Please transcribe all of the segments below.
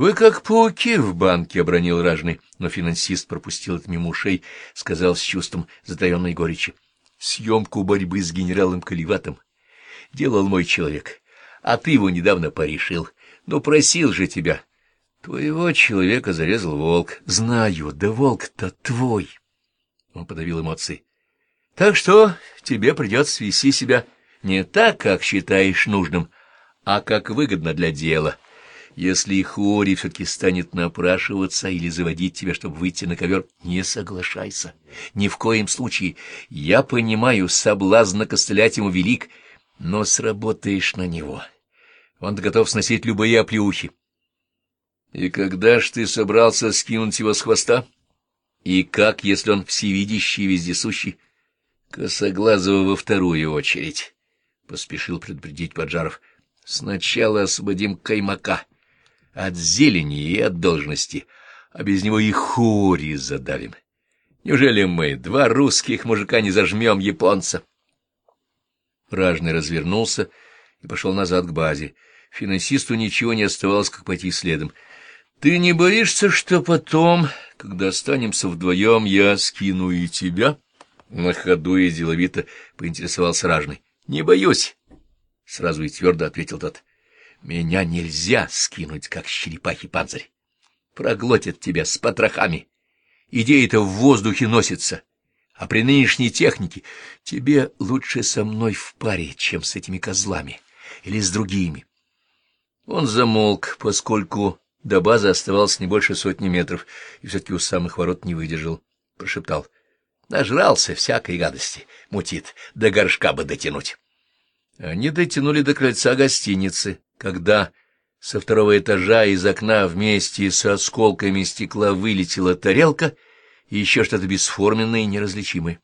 Вы как пауки в банке, — обронил ражный, но финансист пропустил это мимо ушей, сказал с чувством затаенной горечи. Съемку борьбы с генералом Каливатом делал мой человек, а ты его недавно порешил. Ну, просил же тебя. Твоего человека зарезал волк. Знаю, да волк-то твой. Он подавил эмоции. Так что тебе придется вести себя не так, как считаешь нужным, а как выгодно для дела. Если Хори все-таки станет напрашиваться или заводить тебя, чтобы выйти на ковер, не соглашайся. Ни в коем случае. Я понимаю, соблазн накостылять ему велик, но сработаешь на него. Он готов сносить любые оплеухи. И когда ж ты собрался скинуть его с хвоста? И как, если он всевидящий и вездесущий? Косоглазого во вторую очередь, — поспешил предупредить Поджаров. Сначала освободим Каймака от зелени и от должности, а без него и хури задавим. Неужели мы, два русских мужика, не зажмем японца? Ражный развернулся и пошел назад к базе. Финансисту ничего не оставалось, как пойти следом. — Ты не боишься, что потом, когда останемся вдвоем, я скину и тебя? На ходу и деловито поинтересовался Ражный. — Не боюсь. Сразу и твердо ответил тот. — Меня нельзя скинуть, как черепахи панцирь. Проглотят тебя с потрохами. Идея-то в воздухе носится. А при нынешней технике тебе лучше со мной в паре, чем с этими козлами или с другими. Он замолк, поскольку до базы оставалось не больше сотни метров, и все-таки у самых ворот не выдержал. Прошептал. Нажрался всякой гадости, мутит, до горшка бы дотянуть. Они дотянули до крыльца гостиницы, когда со второго этажа из окна вместе с осколками стекла вылетела тарелка и еще что-то бесформенное и неразличимое.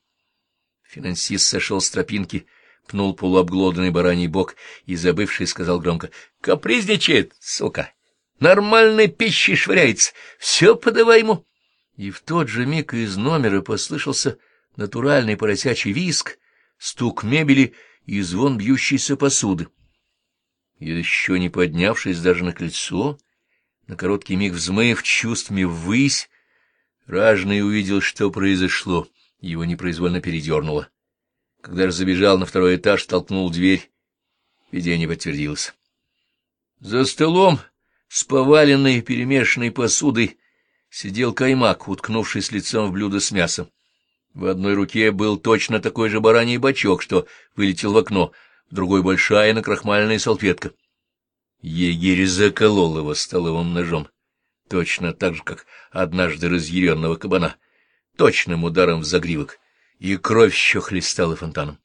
Финансист сошел с тропинки, пнул полуобглоданный бараний бок и, забывший, сказал громко, — Капризничает, сука! Нормальной пищей швыряется! Все подавай ему! И в тот же миг из номера послышался натуральный поросячий виск, стук мебели и звон бьющейся посуды. Еще не поднявшись даже на крыльцо, на короткий миг взмыв чувствами ввысь, Ражный увидел, что произошло, его непроизвольно передернуло. Когда же забежал на второй этаж, толкнул дверь, видение подтвердилось. За столом с поваленной перемешанной посудой сидел каймак, уткнувшись лицом в блюдо с мясом. В одной руке был точно такой же бараний бачок, что вылетел в окно, в другой большая накрахмаленная салфетка. Егерь заколол его столовым ножом, точно так же, как однажды разъяренного кабана, точным ударом в загривок, и кровь еще хлестала фонтаном.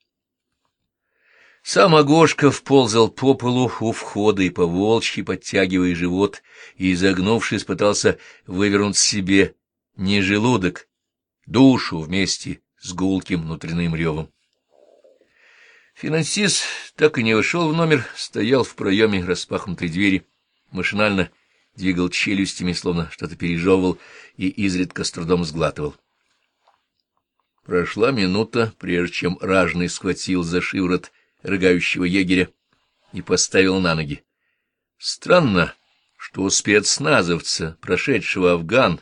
Сам Агошков ползал по полу у входа и по волчьи, подтягивая живот, и, изогнувшись, пытался вывернуть себе не желудок, душу вместе с гулким внутренним ревом. Финансист так и не вошел в номер, стоял в проеме распахнутой двери, машинально двигал челюстями, словно что-то пережевывал и изредка с трудом сглатывал. Прошла минута, прежде чем ражный схватил за шиворот рыгающего егеря и поставил на ноги. Странно, что у спецназовца, прошедшего Афган,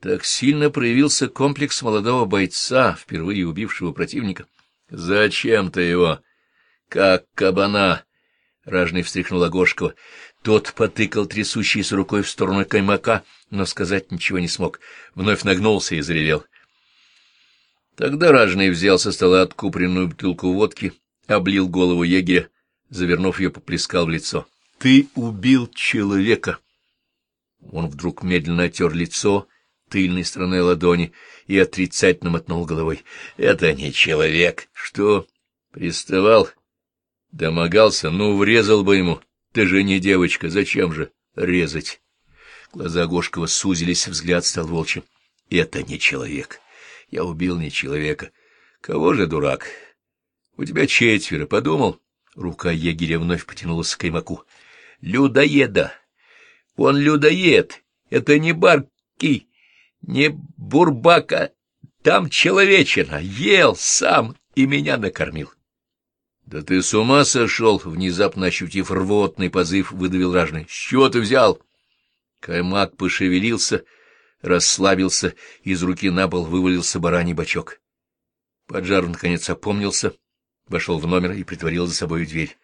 так сильно проявился комплекс молодого бойца, впервые убившего противника. «Зачем ты его?» «Как кабана!» — ражный встряхнул Огошкова. Тот потыкал трясущейся рукой в сторону каймака, но сказать ничего не смог. Вновь нагнулся и заревел. Тогда ражный взял со стола откупленную бутылку водки, облил голову егеря, завернув ее, поплескал в лицо. — Ты убил человека! Он вдруг медленно отер лицо, — тыльной стороной ладони и отрицательно мотнул головой. — Это не человек. Что? Приставал? Домогался? Ну, врезал бы ему. Ты же не девочка, зачем же резать? Глаза Гошкова сузились, взгляд стал волчьим. — Это не человек. Я убил не человека. Кого же, дурак? У тебя четверо, подумал? Рука егеря вновь потянулась к каймаку. — Людоеда! Он людоед! Это не барки! Не бурбака, там человечина, ел сам и меня накормил. — Да ты с ума сошел, — внезапно ощутив рвотный позыв, выдавил ражный. — С чего ты взял? Каймак пошевелился, расслабился, из руки на пол вывалился бараний бачок. Поджар, наконец, опомнился, вошел в номер и притворил за собой дверь.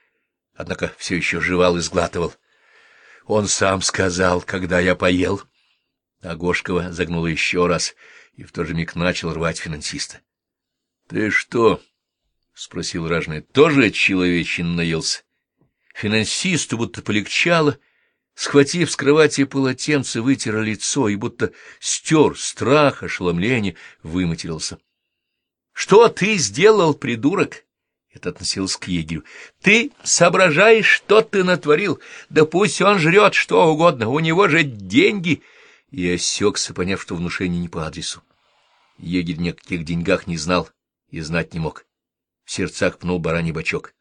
Однако все еще жевал и сглатывал. Он сам сказал, когда я поел. Агошкова загнула еще раз и в тот же миг начал рвать финансиста. — Ты что? — спросил ражный. — Тоже человечин наелся? Финансисту будто полегчало, схватив с кровати полотенце, вытер лицо и будто стер страх, ошеломление, выматерился. — Что ты сделал, придурок? Это относилось к егерю. — Ты соображаешь, что ты натворил? Да пусть он жрет что угодно, у него же деньги! И осекся, поняв, что внушение не по адресу. Егерь ни о каких деньгах не знал и знать не мог. В сердцах пнул бараний бачок.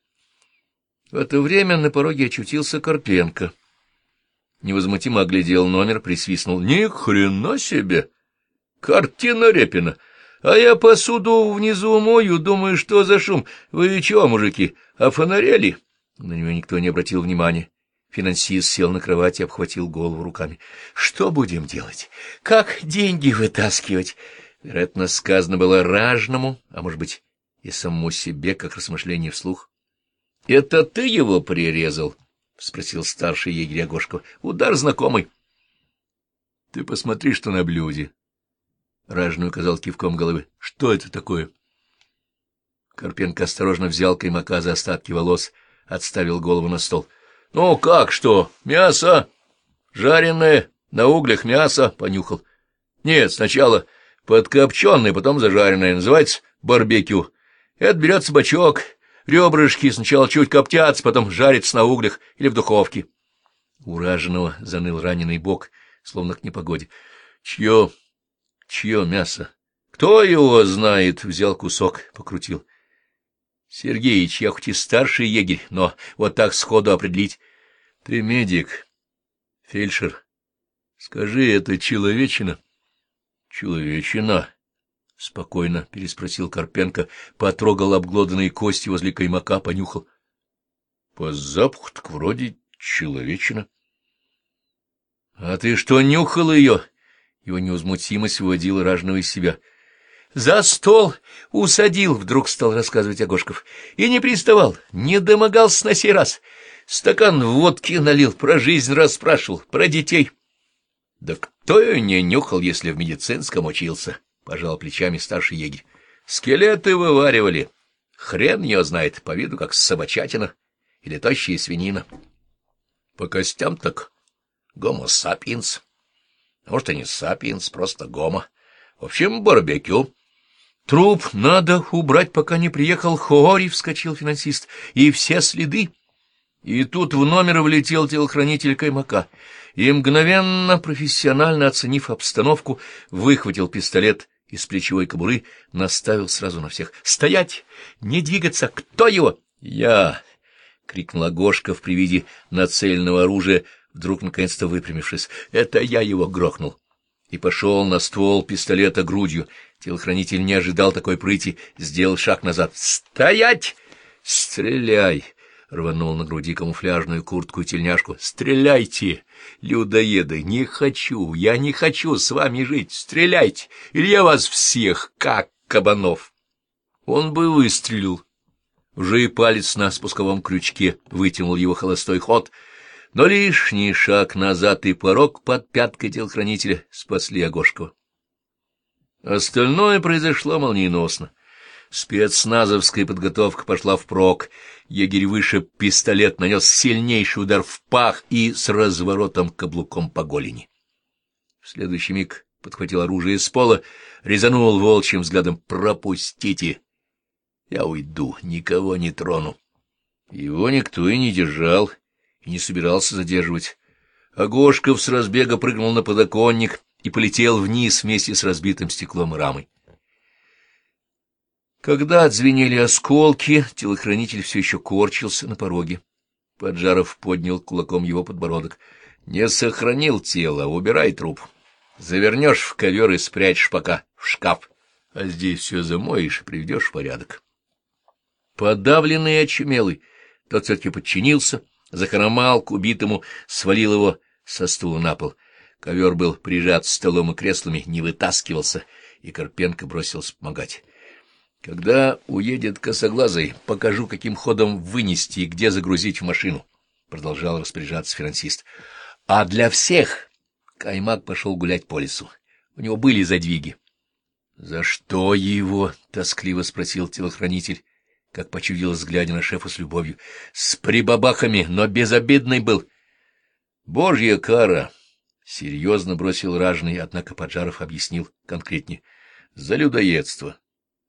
В это время на пороге очутился Карпенко. Невозмутимо оглядел номер, присвистнул. — Ни хрена себе! Картина Репина! А я посуду внизу мою, думаю, что за шум. Вы чего, мужики, офонарели? На него никто не обратил внимания. Финансист сел на кровати и обхватил голову руками. — Что будем делать? Как деньги вытаскивать? Вероятно, сказано было ражному, а может быть, и самому себе, как размышление вслух. — Это ты его прирезал? — спросил старший егерь Агошков. — Удар знакомый. — Ты посмотри, что на блюде. Ражный указал кивком головы. — Что это такое? Карпенко осторожно взял каймака за остатки волос, отставил голову на стол. — Ну, как что? Мясо? Жареное? На углях мясо? — понюхал. — Нет, сначала подкопченое, потом зажаренное. Называется барбекю. Это берется бачок, ребрышки сначала чуть коптятся, потом жарятся на углях или в духовке. У раженого заныл раненый бок, словно к непогоде. — Чье? Чье мясо? Кто его знает? Взял кусок, покрутил. Сергеич, я хоть и старший егерь, но вот так сходу определить. Ты медик, фельдшер. Скажи, это человечина? Человечина? — спокойно переспросил Карпенко, потрогал обглоданные кости возле каймака, понюхал. — По запаху так вроде человечина. — А ты что, нюхал ее? Его неузмутимость выводила ражного из себя. — За стол усадил, — вдруг стал рассказывать Агошков, — и не приставал, не домогался на сей раз. Стакан водки налил, про жизнь расспрашивал, про детей. — Да кто ее не нюхал, если в медицинском учился? —— пожал плечами старший егерь. — Скелеты вываривали. Хрен ее знает, по виду как собачатина или тощая свинина. По костям так гомо сапиенс. Может, и не сапиенс, просто гомо. В общем, барбекю. Труп надо убрать, пока не приехал Хори, — вскочил финансист, — и все следы. И тут в номер влетел телохранитель Каймака и, мгновенно, профессионально оценив обстановку, выхватил пистолет из плечевой кобуры, наставил сразу на всех. «Стоять! Не двигаться! Кто его?» «Я!» — крикнул Агошков при виде нацеленного оружия, вдруг наконец-то выпрямившись. «Это я его грохнул!» И пошел на ствол пистолета грудью. Телохранитель не ожидал такой прыти, сделал шаг назад. «Стоять! Стреляй!» Рванул на груди камуфляжную куртку и тельняшку. «Стреляйте, людоеды! Не хочу! Я не хочу с вами жить! Стреляйте! Или я вас всех, как кабанов!» Он бы выстрелил. Уже и палец на спусковом крючке вытянул его холостой ход, но лишний шаг назад и порог под пяткой телохранителя спасли Агошкова. Остальное произошло молниеносно. Спецназовская подготовка пошла впрок. Егерь выше пистолет нанес сильнейший удар в пах и с разворотом каблуком по голени. В следующий миг подхватил оружие из пола, резанул волчьим взглядом «Пропустите! Я уйду, никого не трону». Его никто и не держал, и не собирался задерживать. Агошков с разбега прыгнул на подоконник и полетел вниз вместе с разбитым стеклом и рамой. Когда отзвенели осколки, телохранитель все еще корчился на пороге. Поджаров поднял кулаком его подбородок. — Не сохранил тело, убирай труп. Завернешь в ковер и спрячешь пока в шкаф, а здесь все замоешь и приведешь в порядок. Подавленный и очумелый, тот все-таки подчинился, захромал к убитому, свалил его со стула на пол. Ковер был прижат столом и креслами, не вытаскивался, и Карпенко бросился помогать. Когда уедет косоглазый, покажу, каким ходом вынести и где загрузить в машину, — продолжал распоряжаться финансист. — А для всех Каймак пошел гулять по лесу. У него были задвиги. — За что его? — тоскливо спросил телохранитель, как почудилось, глядя на шефа с любовью. — С прибабахами, но безобидный был. — Божья кара! — серьезно бросил ражный, однако Поджаров объяснил конкретнее. — За людоедство.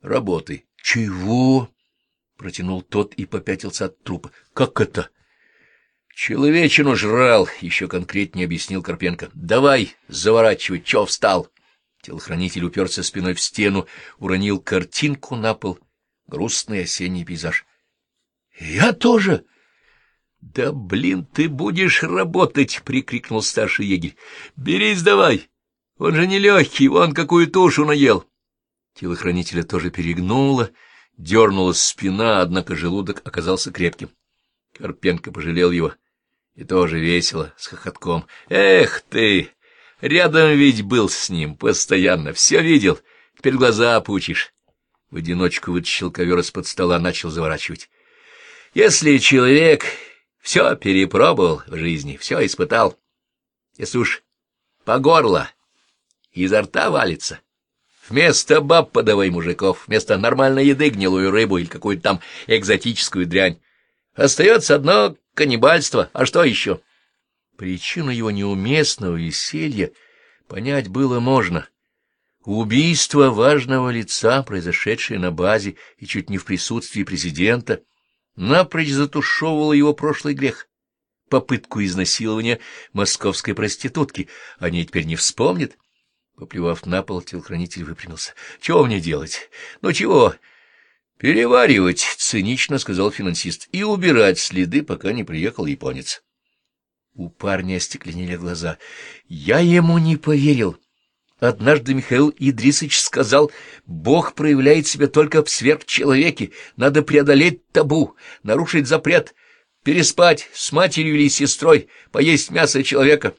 Работай. — Чего? — протянул тот и попятился от трупа. — Как это? — Человечину жрал, — еще конкретнее объяснил Карпенко. — Давай, заворачивай, чё встал? — Телохранитель уперся спиной в стену, уронил картинку на пол. Грустный осенний пейзаж. — Я тоже! — Да, блин, ты будешь работать! — прикрикнул старший егерь. — Берись давай! Он же не легкий, вон какую тушу наел! Телохранителя тоже перегнуло, дернулась спина, однако желудок оказался крепким. Карпенко пожалел его. И тоже весело, с хохотком. — Эх ты! Рядом ведь был с ним постоянно, все видел, теперь глаза опучишь. В одиночку вытащил ковер из-под стола, начал заворачивать. Если человек все перепробовал в жизни, все испытал, если уж по горло изо рта валится, вместо баб подавай мужиков, вместо нормальной еды гнилую рыбу или какую-то там экзотическую дрянь, остается одно каннибальство, а что еще? Причину его неуместного веселья понять было можно. Убийство важного лица, произошедшее на базе и чуть не в присутствии президента, напрочь затушевывало его прошлый грех. Попытку изнасилования московской проститутки. Они теперь не вспомнят. Поплевав на пол, телохранитель выпрямился. — Чего мне делать? Ну чего? — Переваривать, — цинично сказал финансист, — и убирать следы, пока не приехал японец. У парня остекленели глаза. Я ему не поверил. Однажды Михаил Идрисович сказал, Бог проявляет себя только в сверхчеловеке. Надо преодолеть табу, нарушить запрет, переспать с матерью или сестрой, поесть мясо человека.